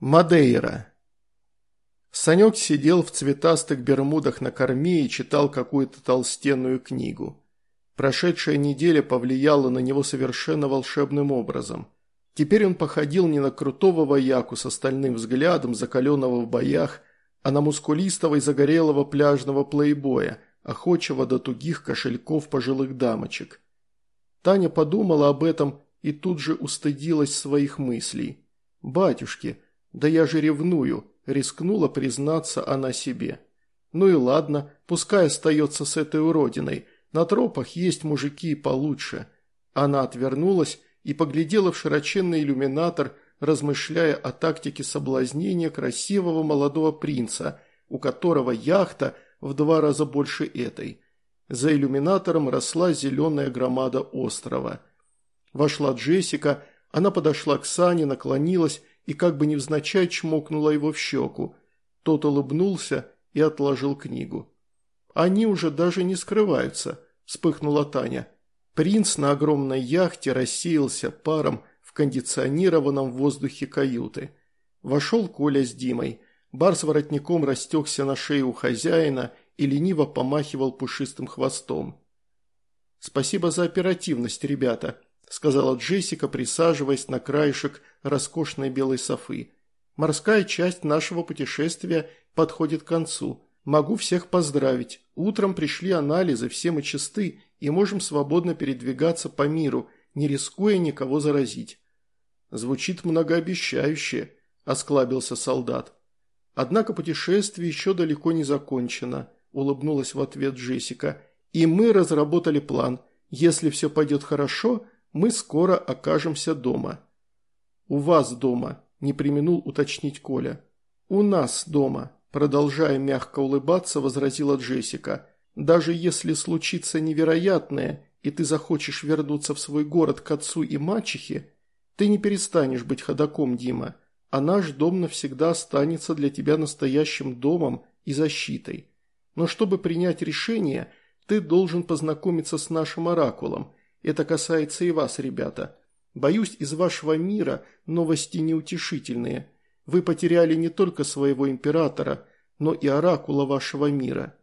Мадейра. Санек сидел в цветастых бермудах на корме и читал какую-то толстенную книгу. Прошедшая неделя повлияла на него совершенно волшебным образом. Теперь он походил не на крутого вояку с остальным взглядом, закаленного в боях, а на мускулистого и загорелого пляжного плейбоя, охочего до тугих кошельков пожилых дамочек. Таня подумала об этом и тут же устыдилась своих мыслей. «Батюшки!» «Да я же ревную», – рискнула признаться она себе. «Ну и ладно, пускай остается с этой уродиной. На тропах есть мужики получше». Она отвернулась и поглядела в широченный иллюминатор, размышляя о тактике соблазнения красивого молодого принца, у которого яхта в два раза больше этой. За иллюминатором росла зеленая громада острова. Вошла Джессика, она подошла к Сане, наклонилась и как бы невзначай чмокнула его в щеку. Тот улыбнулся и отложил книгу. «Они уже даже не скрываются», – вспыхнула Таня. Принц на огромной яхте рассеялся паром в кондиционированном воздухе каюты. Вошел Коля с Димой. Бар с воротником растекся на шее у хозяина и лениво помахивал пушистым хвостом. «Спасибо за оперативность, ребята», – сказала Джессика, присаживаясь на краешек роскошной белой софы. «Морская часть нашего путешествия подходит к концу. Могу всех поздравить. Утром пришли анализы, все мы чисты и можем свободно передвигаться по миру, не рискуя никого заразить». «Звучит многообещающе», – осклабился солдат. «Однако путешествие еще далеко не закончено», – улыбнулась в ответ Джессика. «И мы разработали план. Если все пойдет хорошо, мы скоро окажемся дома». «У вас дома», – не применул уточнить Коля. «У нас дома», – продолжая мягко улыбаться, возразила Джессика. «Даже если случится невероятное, и ты захочешь вернуться в свой город к отцу и мачехе, ты не перестанешь быть ходаком, Дима, а наш дом навсегда останется для тебя настоящим домом и защитой. Но чтобы принять решение, ты должен познакомиться с нашим оракулом. Это касается и вас, ребята. Боюсь, из вашего мира новости неутешительные. Вы потеряли не только своего императора, но и оракула вашего мира.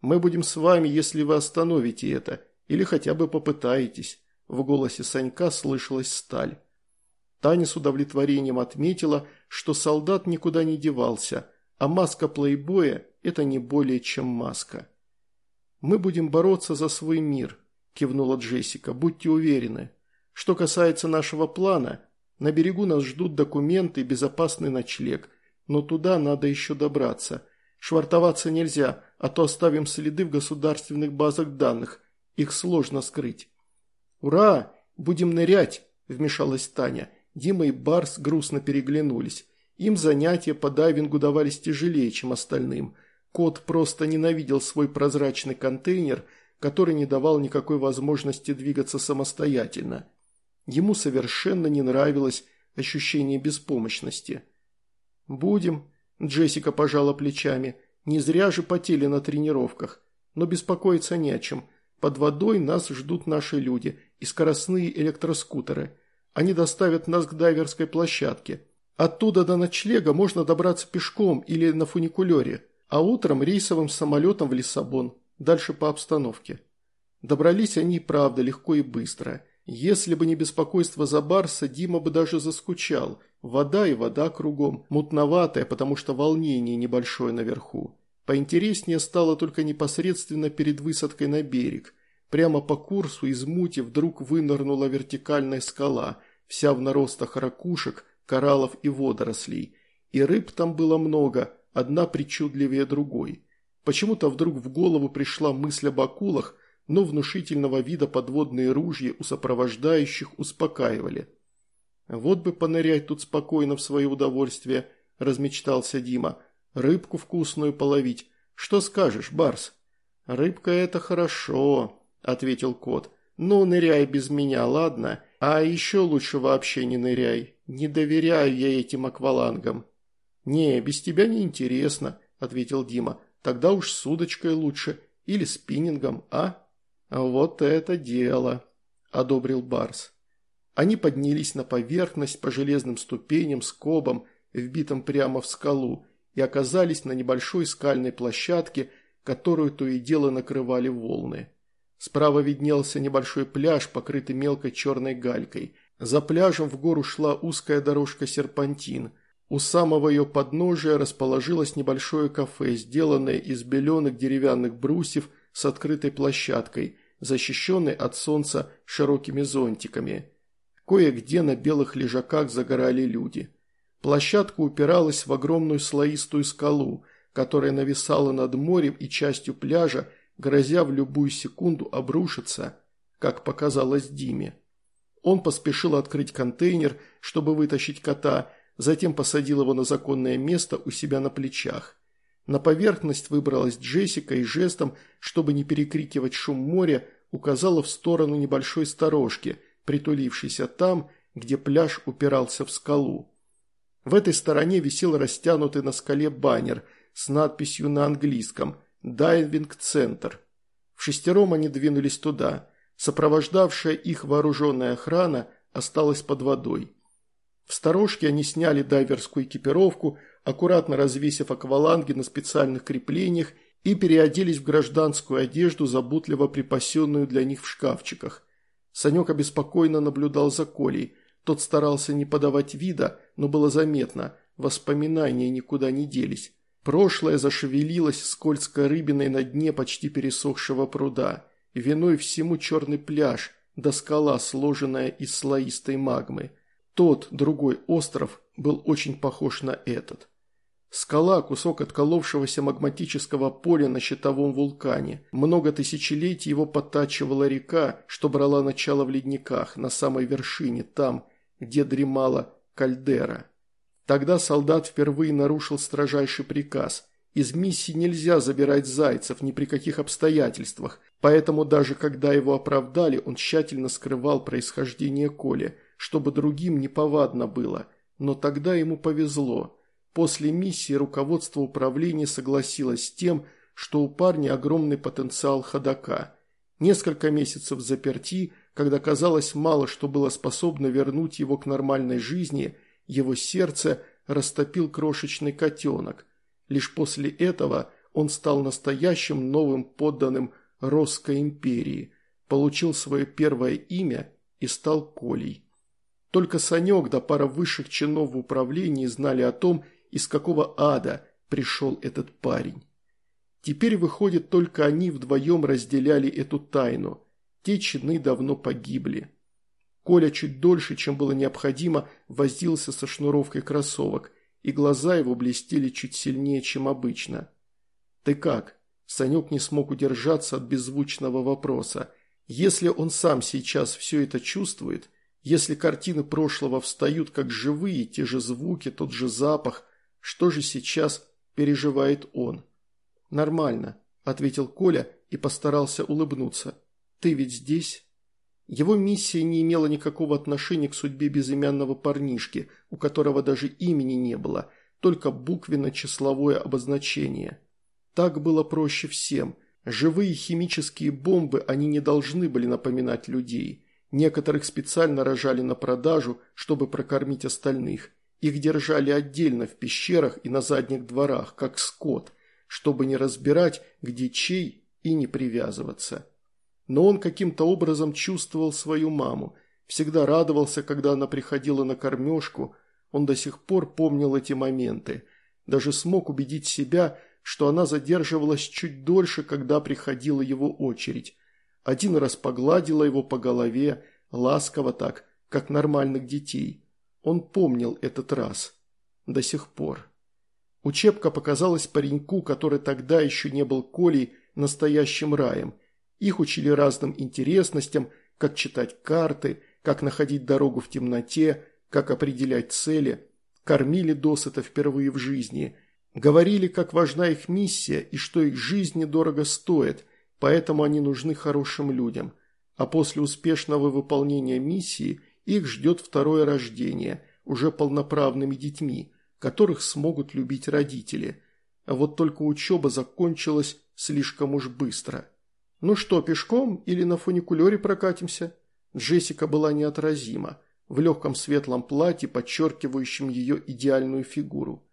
Мы будем с вами, если вы остановите это, или хотя бы попытаетесь. В голосе Санька слышалась сталь. Таня с удовлетворением отметила, что солдат никуда не девался, а маска плейбоя – это не более чем маска. «Мы будем бороться за свой мир», – кивнула Джессика, – «будьте уверены». Что касается нашего плана, на берегу нас ждут документы и безопасный ночлег, но туда надо еще добраться. Швартоваться нельзя, а то оставим следы в государственных базах данных, их сложно скрыть. «Ура! Будем нырять!» – вмешалась Таня. Дима и Барс грустно переглянулись. Им занятия по дайвингу давались тяжелее, чем остальным. Кот просто ненавидел свой прозрачный контейнер, который не давал никакой возможности двигаться самостоятельно. Ему совершенно не нравилось ощущение беспомощности. «Будем», – Джессика пожала плечами, – «не зря же потели на тренировках. Но беспокоиться не о чем. Под водой нас ждут наши люди и скоростные электроскутеры. Они доставят нас к дайверской площадке. Оттуда до ночлега можно добраться пешком или на фуникулере, а утром рейсовым самолетом в Лиссабон, дальше по обстановке». Добрались они, правда, легко и быстро – если бы не беспокойство за Барса, Дима бы даже заскучал. Вода и вода кругом, мутноватая, потому что волнение небольшое наверху. Поинтереснее стало только непосредственно перед высадкой на берег. Прямо по курсу из мути вдруг вынырнула вертикальная скала, вся в наростах ракушек, кораллов и водорослей. И рыб там было много, одна причудливее другой. Почему-то вдруг в голову пришла мысль об акулах, но внушительного вида подводные ружья у сопровождающих успокаивали. «Вот бы понырять тут спокойно в свое удовольствие», – размечтался Дима. «Рыбку вкусную половить. Что скажешь, Барс?» «Рыбка – это хорошо», – ответил кот. «Ну, ныряй без меня, ладно? А еще лучше вообще не ныряй. Не доверяю я этим аквалангам». «Не, без тебя не интересно», – ответил Дима. «Тогда уж с удочкой лучше. Или спиннингом, а?» «Вот это дело!» – одобрил Барс. Они поднялись на поверхность по железным ступеням, скобам, вбитом прямо в скалу, и оказались на небольшой скальной площадке, которую то и дело накрывали волны. Справа виднелся небольшой пляж, покрытый мелкой черной галькой. За пляжем в гору шла узкая дорожка серпантин. У самого ее подножия расположилось небольшое кафе, сделанное из беленых деревянных брусьев с открытой площадкой, защищенной от солнца широкими зонтиками. Кое-где на белых лежаках загорали люди. Площадка упиралась в огромную слоистую скалу, которая нависала над морем и частью пляжа, грозя в любую секунду обрушиться, как показалось Диме. Он поспешил открыть контейнер, чтобы вытащить кота, затем посадил его на законное место у себя на плечах. На поверхность выбралась Джессика и жестом, чтобы не перекрикивать шум моря, указала в сторону небольшой сторожки, притулившейся там, где пляж упирался в скалу. В этой стороне висел растянутый на скале баннер с надписью на английском – Дайвинг-центр. В шестером они двинулись туда. Сопровождавшая их вооруженная охрана осталась под водой. В сторожке они сняли дайверскую экипировку, аккуратно развесив акваланги на специальных креплениях и переоделись в гражданскую одежду, заботливо припасенную для них в шкафчиках. Санек обеспокоенно наблюдал за Колей. Тот старался не подавать вида, но было заметно, воспоминания никуда не делись. Прошлое зашевелилось скользкой рыбиной на дне почти пересохшего пруда. Виной всему черный пляж, да скала, сложенная из слоистой магмы. Тот, другой остров, был очень похож на этот. Скала – кусок отколовшегося магматического поля на щитовом вулкане. Много тысячелетий его подтачивала река, что брала начало в ледниках, на самой вершине, там, где дремала кальдера. Тогда солдат впервые нарушил строжайший приказ. Из миссии нельзя забирать зайцев ни при каких обстоятельствах, поэтому даже когда его оправдали, он тщательно скрывал происхождение Коли, чтобы другим неповадно было. Но тогда ему повезло. После миссии руководство управления согласилось с тем, что у парня огромный потенциал ходока. Несколько месяцев заперти, когда казалось мало что было способно вернуть его к нормальной жизни – его сердце растопил крошечный котенок. Лишь после этого он стал настоящим новым подданным Росской империи, получил свое первое имя и стал Колей. Только Санек да пара высших чинов в управлении знали о том, из какого ада пришел этот парень. Теперь, выходит, только они вдвоем разделяли эту тайну. Те чины давно погибли. Коля чуть дольше, чем было необходимо, возился со шнуровкой кроссовок, и глаза его блестели чуть сильнее, чем обычно. «Ты как?» Санек не смог удержаться от беззвучного вопроса. Если он сам сейчас все это чувствует, если картины прошлого встают как живые, те же звуки, тот же запах, что же сейчас переживает он? «Нормально», – ответил Коля и постарался улыбнуться. «Ты ведь здесь?» Его миссия не имела никакого отношения к судьбе безымянного парнишки, у которого даже имени не было, только буквенно-числовое обозначение. Так было проще всем. Живые химические бомбы они не должны были напоминать людей. Некоторых специально рожали на продажу, чтобы прокормить остальных. Их держали отдельно в пещерах и на задних дворах, как скот, чтобы не разбирать, где чей и не привязываться но он каким-то образом чувствовал свою маму, всегда радовался, когда она приходила на кормежку, он до сих пор помнил эти моменты, даже смог убедить себя, что она задерживалась чуть дольше, когда приходила его очередь. Один раз погладила его по голове, ласково так, как нормальных детей. Он помнил этот раз. До сих пор. Учебка показалась пареньку, который тогда еще не был Колей, настоящим раем – их учили разным интересностям, как читать карты, как находить дорогу в темноте, как определять цели. Кормили досыта впервые в жизни. Говорили, как важна их миссия и что их жизни дорого стоит, поэтому они нужны хорошим людям. А после успешного выполнения миссии их ждет второе рождение, уже полноправными детьми, которых смогут любить родители. А вот только учеба закончилась слишком уж быстро. «Ну что, пешком или на фуникулере прокатимся?» Джессика была неотразима. в легком светлом платье, подчеркивающем ее идеальную фигуру.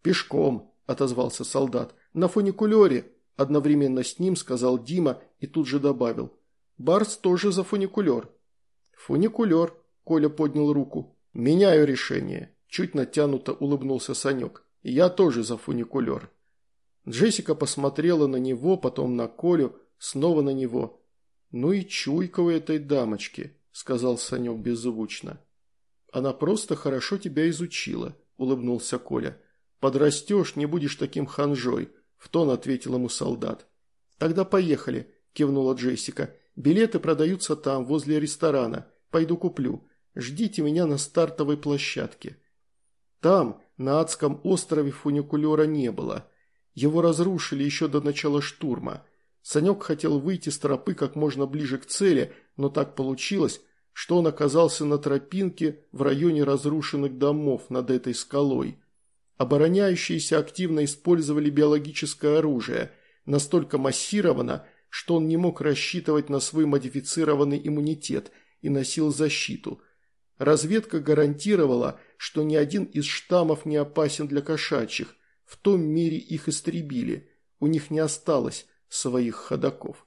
«Пешком», – отозвался солдат. «На фуникулере», – одновременно с ним сказал Дима и тут же добавил. «Барс тоже за фуникулер». «Фуникулер», – Коля поднял руку. «Меняю решение», – чуть натянуто улыбнулся Санек. «Я тоже за фуникулер». Джессика посмотрела на него, потом на Колю, снова на него. «Ну и чуйка у этой дамочки», – сказал Санек беззвучно. «Она просто хорошо тебя изучила», – улыбнулся Коля. «Подрастешь, не будешь таким ханжой», – в тон ответил ему солдат. «Тогда поехали», – кивнула Джессика. «Билеты продаются там, возле ресторана. Пойду куплю. Ждите меня на стартовой площадке». Там, на адском острове фуникулера не было. Его разрушили еще до начала штурма. Санек хотел выйти с тропы как можно ближе к цели, но так получилось, что он оказался на тропинке в районе разрушенных домов над этой скалой. Обороняющиеся активно использовали биологическое оружие, настолько массированно, что он не мог рассчитывать на свой модифицированный иммунитет и носил защиту. Разведка гарантировала, что ни один из штаммов не опасен для кошачьих, в том мире их истребили, у них не осталось своих ходаков.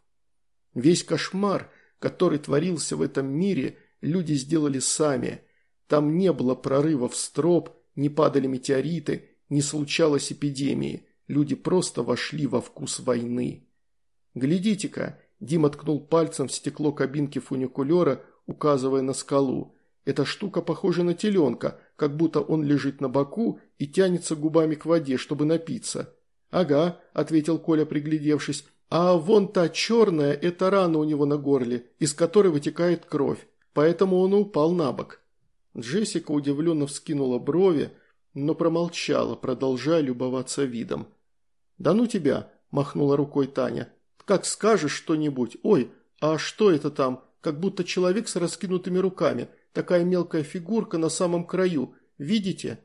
Весь кошмар, который творился в этом мире, люди сделали сами. Там не было прорывов строп, не падали метеориты, не случалось эпидемии. Люди просто вошли во вкус войны. «Глядите-ка!» – Дима ткнул пальцем в стекло кабинки фуникулера, указывая на скалу. Эта штука похожа на теленка, как будто он лежит на боку и тянется губами к воде, чтобы напиться. «Ага», – ответил Коля, приглядевшись, – «а вон та черная – это рана у него на горле, из которой вытекает кровь, поэтому он упал на бок». Джессика удивленно вскинула брови, но промолчала, продолжая любоваться видом. «Да ну тебя!» – махнула рукой Таня. «Как скажешь что-нибудь? Ой, а что это там? Как будто человек с раскинутыми руками. Такая мелкая фигурка на самом краю. Видите?»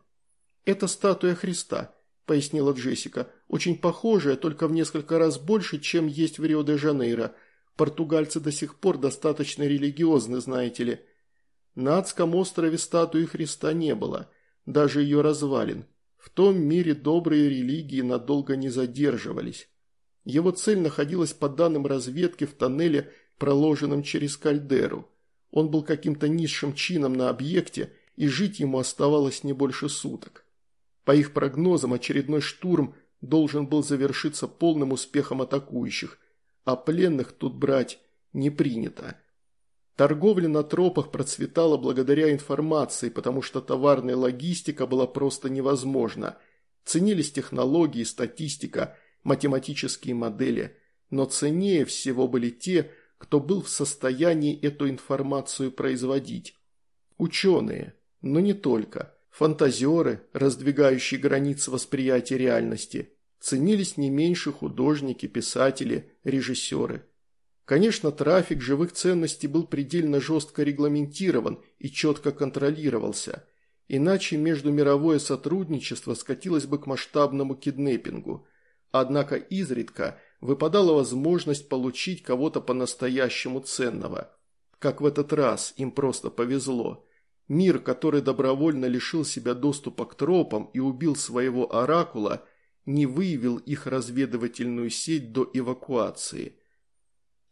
«Это статуя Христа», – пояснила Джессика. «Очень похожая, только в несколько раз больше, чем есть в Рио-де-Жанейро. Португальцы до сих пор достаточно религиозны, знаете ли». На адском острове статуи Христа не было, даже ее развалин. В том мире добрые религии надолго не задерживались. Его цель находилась по данным разведки в тоннеле, проложенном через кальдеру. Он был каким-то низшим чином на объекте, и жить ему оставалось не больше суток. По их прогнозам, очередной штурм должен был завершиться полным успехом атакующих, а пленных тут брать не принято. Торговля на тропах процветала благодаря информации, потому что товарная логистика была просто невозможна. Ценились технологии, статистика, математические модели, но ценнее всего были те, кто был в состоянии эту информацию производить. Ученые, но не только. Фантазеры, раздвигающие границы восприятия реальности, ценились не меньше художники, писатели, режиссеры. Конечно, трафик живых ценностей был предельно жестко регламентирован и четко контролировался, иначе междумировое сотрудничество скатилось бы к масштабному киднеппингу. Однако изредка выпадала возможность получить кого-то по-настоящему ценного. Как в этот раз, им просто повезло. Мир, который добровольно лишил себя доступа к тропам и убил своего оракула, не выявил их разведывательную сеть до эвакуации.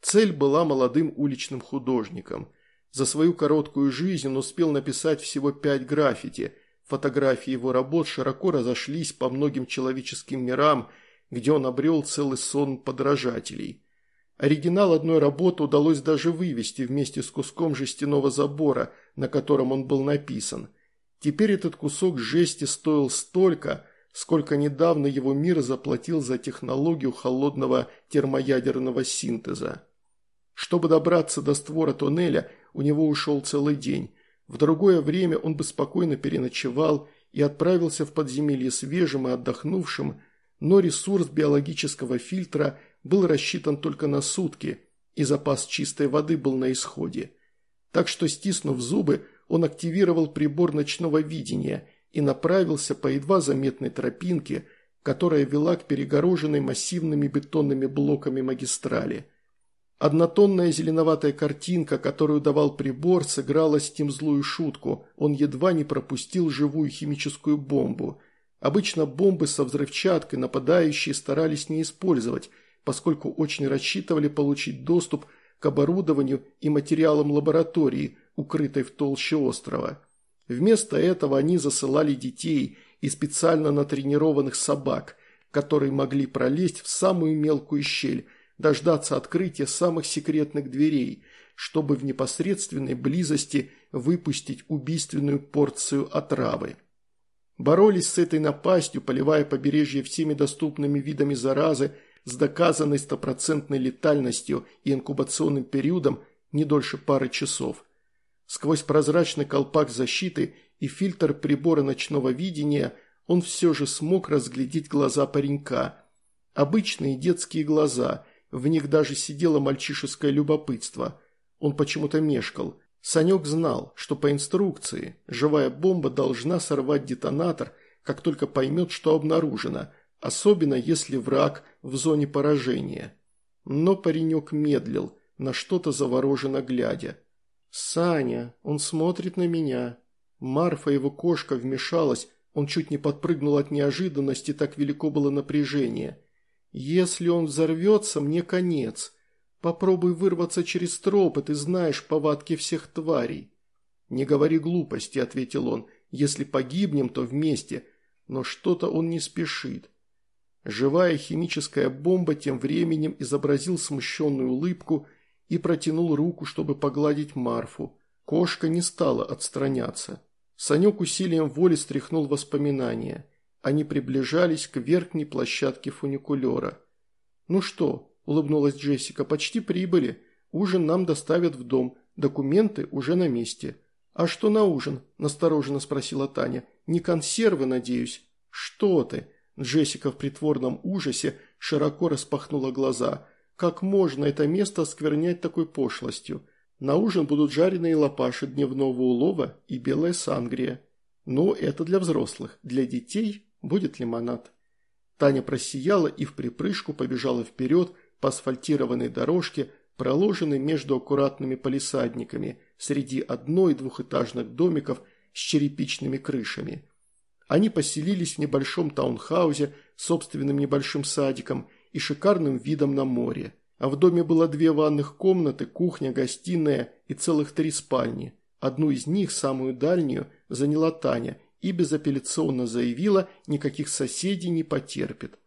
Цель была молодым уличным художником. За свою короткую жизнь он успел написать всего пять граффити. Фотографии его работ широко разошлись по многим человеческим мирам, где он обрел целый сон подражателей. Оригинал одной работы удалось даже вывести вместе с куском жестяного забора, на котором он был написан. Теперь этот кусок жести стоил столько, сколько недавно его мир заплатил за технологию холодного термоядерного синтеза. Чтобы добраться до створа туннеля, у него ушел целый день. В другое время он бы спокойно переночевал и отправился в подземелье свежим и отдохнувшим, но ресурс биологического фильтра был рассчитан только на сутки, и запас чистой воды был на исходе. Так что, стиснув зубы, он активировал прибор ночного видения и направился по едва заметной тропинке, которая вела к перегороженной массивными бетонными блоками магистрали. Однотонная зеленоватая картинка, которую давал прибор, сыграла с ним злую шутку. Он едва не пропустил живую химическую бомбу. Обычно бомбы со взрывчаткой нападающие старались не использовать, поскольку очень рассчитывали получить доступ к оборудованию и материалам лаборатории, укрытой в толще острова. Вместо этого они засылали детей и специально натренированных собак, которые могли пролезть в самую мелкую щель, дождаться открытия самых секретных дверей, чтобы в непосредственной близости выпустить убийственную порцию отравы. Боролись с этой напастью, поливая побережье всеми доступными видами заразы с доказанной стопроцентной летальностью и инкубационным периодом не дольше пары часов. Сквозь прозрачный колпак защиты и фильтр прибора ночного видения он все же смог разглядеть глаза паренька. Обычные детские глаза – в них даже сидело мальчишеское любопытство. Он почему-то мешкал. Санек знал, что по инструкции живая бомба должна сорвать детонатор, как только поймет, что обнаружено, особенно если враг в зоне поражения. Но паренек медлил, на что-то завороженно глядя. «Саня, он смотрит на меня». Марфа, его кошка, вмешалась, он чуть не подпрыгнул от неожиданности, так велико было напряжение – если он взорвется, мне конец. Попробуй вырваться через тропы, ты знаешь повадки всех тварей. Не говори глупости, ответил он. Если погибнем, то вместе. Но что-то он не спешит. Живая химическая бомба тем временем изобразил смущенную улыбку и протянул руку, чтобы погладить Марфу. Кошка не стала отстраняться. Санек усилием воли стряхнул воспоминания – они приближались к верхней площадке фуникулера. «Ну что?» – улыбнулась Джессика. «Почти прибыли. Ужин нам доставят в дом. Документы уже на месте». «А что на ужин?» – настороженно спросила Таня. «Не консервы, надеюсь?» «Что ты?» – Джессика в притворном ужасе широко распахнула глаза. «Как можно это место осквернять такой пошлостью? На ужин будут жареные лопаши дневного улова и белая сангрия. Но это для взрослых. Для детей будет лимонад. Таня просияла и в припрыжку побежала вперед по асфальтированной дорожке, проложенной между аккуратными палисадниками среди одно- и двухэтажных домиков с черепичными крышами. Они поселились в небольшом таунхаусе с собственным небольшим садиком и шикарным видом на море. А в доме было две ванных комнаты, кухня, гостиная и целых три спальни. Одну из них, самую дальнюю, заняла Таня – и безапелляционно заявила, никаких соседей не потерпит.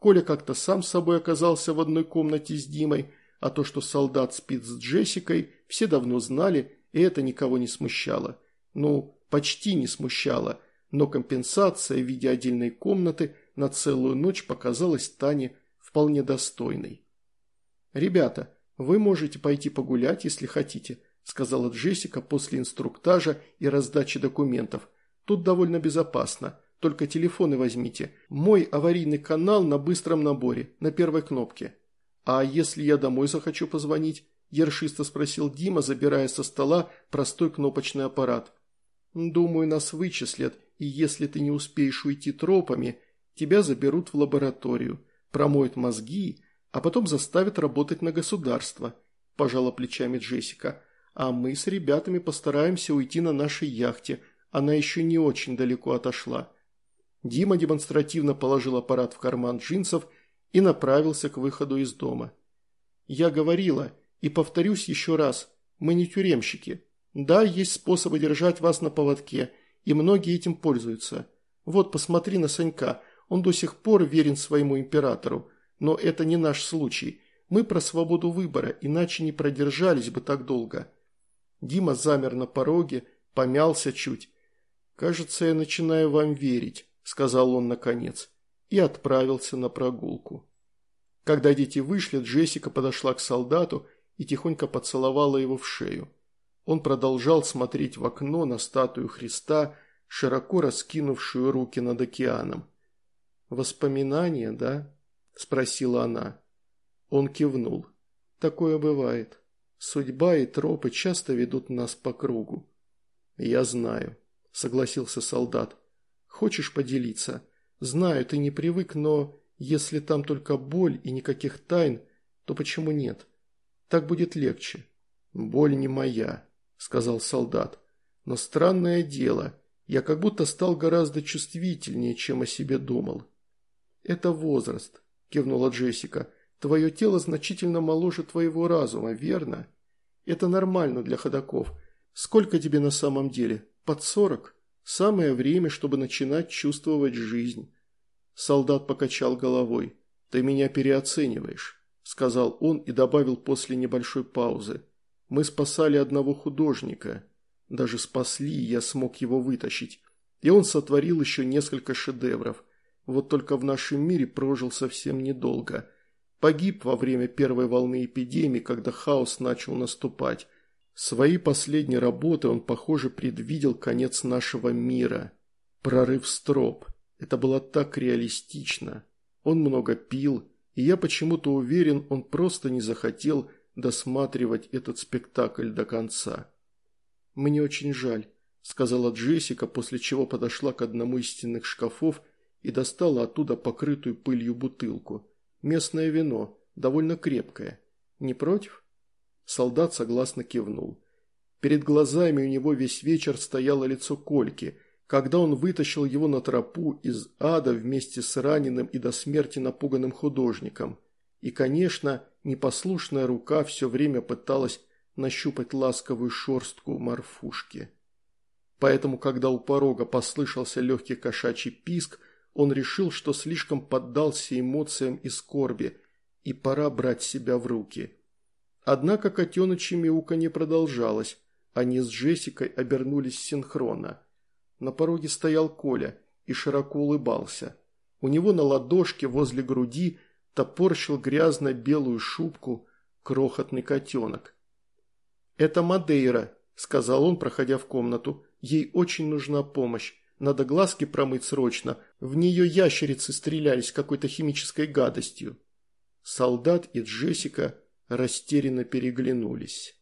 Коля как-то сам с собой оказался в одной комнате с Димой, а то, что солдат спит с Джессикой, все давно знали, и это никого не смущало. Ну, почти не смущало, но компенсация в виде отдельной комнаты на целую ночь показалась Тане вполне достойной. «Ребята, вы можете пойти погулять, если хотите», сказала Джессика после инструктажа и раздачи документов – Тут довольно безопасно. Только телефоны возьмите. Мой аварийный канал на быстром наборе, на первой кнопке. А если я домой захочу позвонить? Ершисто спросил Дима, забирая со стола простой кнопочный аппарат. Думаю, нас вычислят, и если ты не успеешь уйти тропами, тебя заберут в лабораторию, промоют мозги, а потом заставят работать на государство, пожала плечами Джессика. А мы с ребятами постараемся уйти на нашей яхте – она еще не очень далеко отошла. Дима демонстративно положил аппарат в карман джинсов и направился к выходу из дома. «Я говорила, и повторюсь еще раз, мы не тюремщики. Да, есть способы держать вас на поводке, и многие этим пользуются. Вот, посмотри на Санька, он до сих пор верен своему императору, но это не наш случай. Мы про свободу выбора, иначе не продержались бы так долго». Дима замер на пороге, помялся чуть, «Кажется, я начинаю вам верить», – сказал он наконец, и отправился на прогулку. Когда дети вышли, Джессика подошла к солдату и тихонько поцеловала его в шею. Он продолжал смотреть в окно на статую Христа, широко раскинувшую руки над океаном. «Воспоминания, да?» – спросила она. Он кивнул. «Такое бывает. Судьба и тропы часто ведут нас по кругу». «Я знаю», – согласился солдат. «Хочешь поделиться? Знаю, ты не привык, но если там только боль и никаких тайн, то почему нет? Так будет легче». «Боль не моя», – сказал солдат. «Но странное дело, я как будто стал гораздо чувствительнее, чем о себе думал». «Это возраст», – кивнула Джессика. «Твое тело значительно моложе твоего разума, верно? Это нормально для ходаков. Сколько тебе на самом деле? Под сорок? Самое время, чтобы начинать чувствовать жизнь». Солдат покачал головой. «Ты меня переоцениваешь», – сказал он и добавил после небольшой паузы. «Мы спасали одного художника. Даже спасли, я смог его вытащить. И он сотворил еще несколько шедевров. Вот только в нашем мире прожил совсем недолго. Погиб во время первой волны эпидемии, когда хаос начал наступать. Своей последней работы он, похоже, предвидел конец нашего мира. Прорыв строп. Это было так реалистично. Он много пил, и я почему-то уверен, он просто не захотел досматривать этот спектакль до конца. «Мне очень жаль», – сказала Джессика, после чего подошла к одному из стенных шкафов и достала оттуда покрытую пылью бутылку. «Местное вино, довольно крепкое. Не против?» Солдат согласно кивнул. Перед глазами у него весь вечер стояло лицо Кольки – когда он вытащил его на тропу из ада вместе с раненым и до смерти напуганным художником. И, конечно, непослушная рука все время пыталась нащупать ласковую шорстку морфушки. Поэтому, когда у порога послышался легкий кошачий писк, он решил, что слишком поддался эмоциям и скорби, и пора брать себя в руки. Однако котеночье мяуканье продолжалось, они с Джессикой обернулись синхронно – на пороге стоял Коля и широко улыбался. У него на ладошке возле груди топорщил грязно-белую шубку крохотный котенок. «Это Мадейра», – сказал он, проходя в комнату. «Ей очень нужна помощь. Надо глазки промыть срочно. В нее ящерицы стрелялись какой-то химической гадостью». Солдат и Джессика растерянно переглянулись.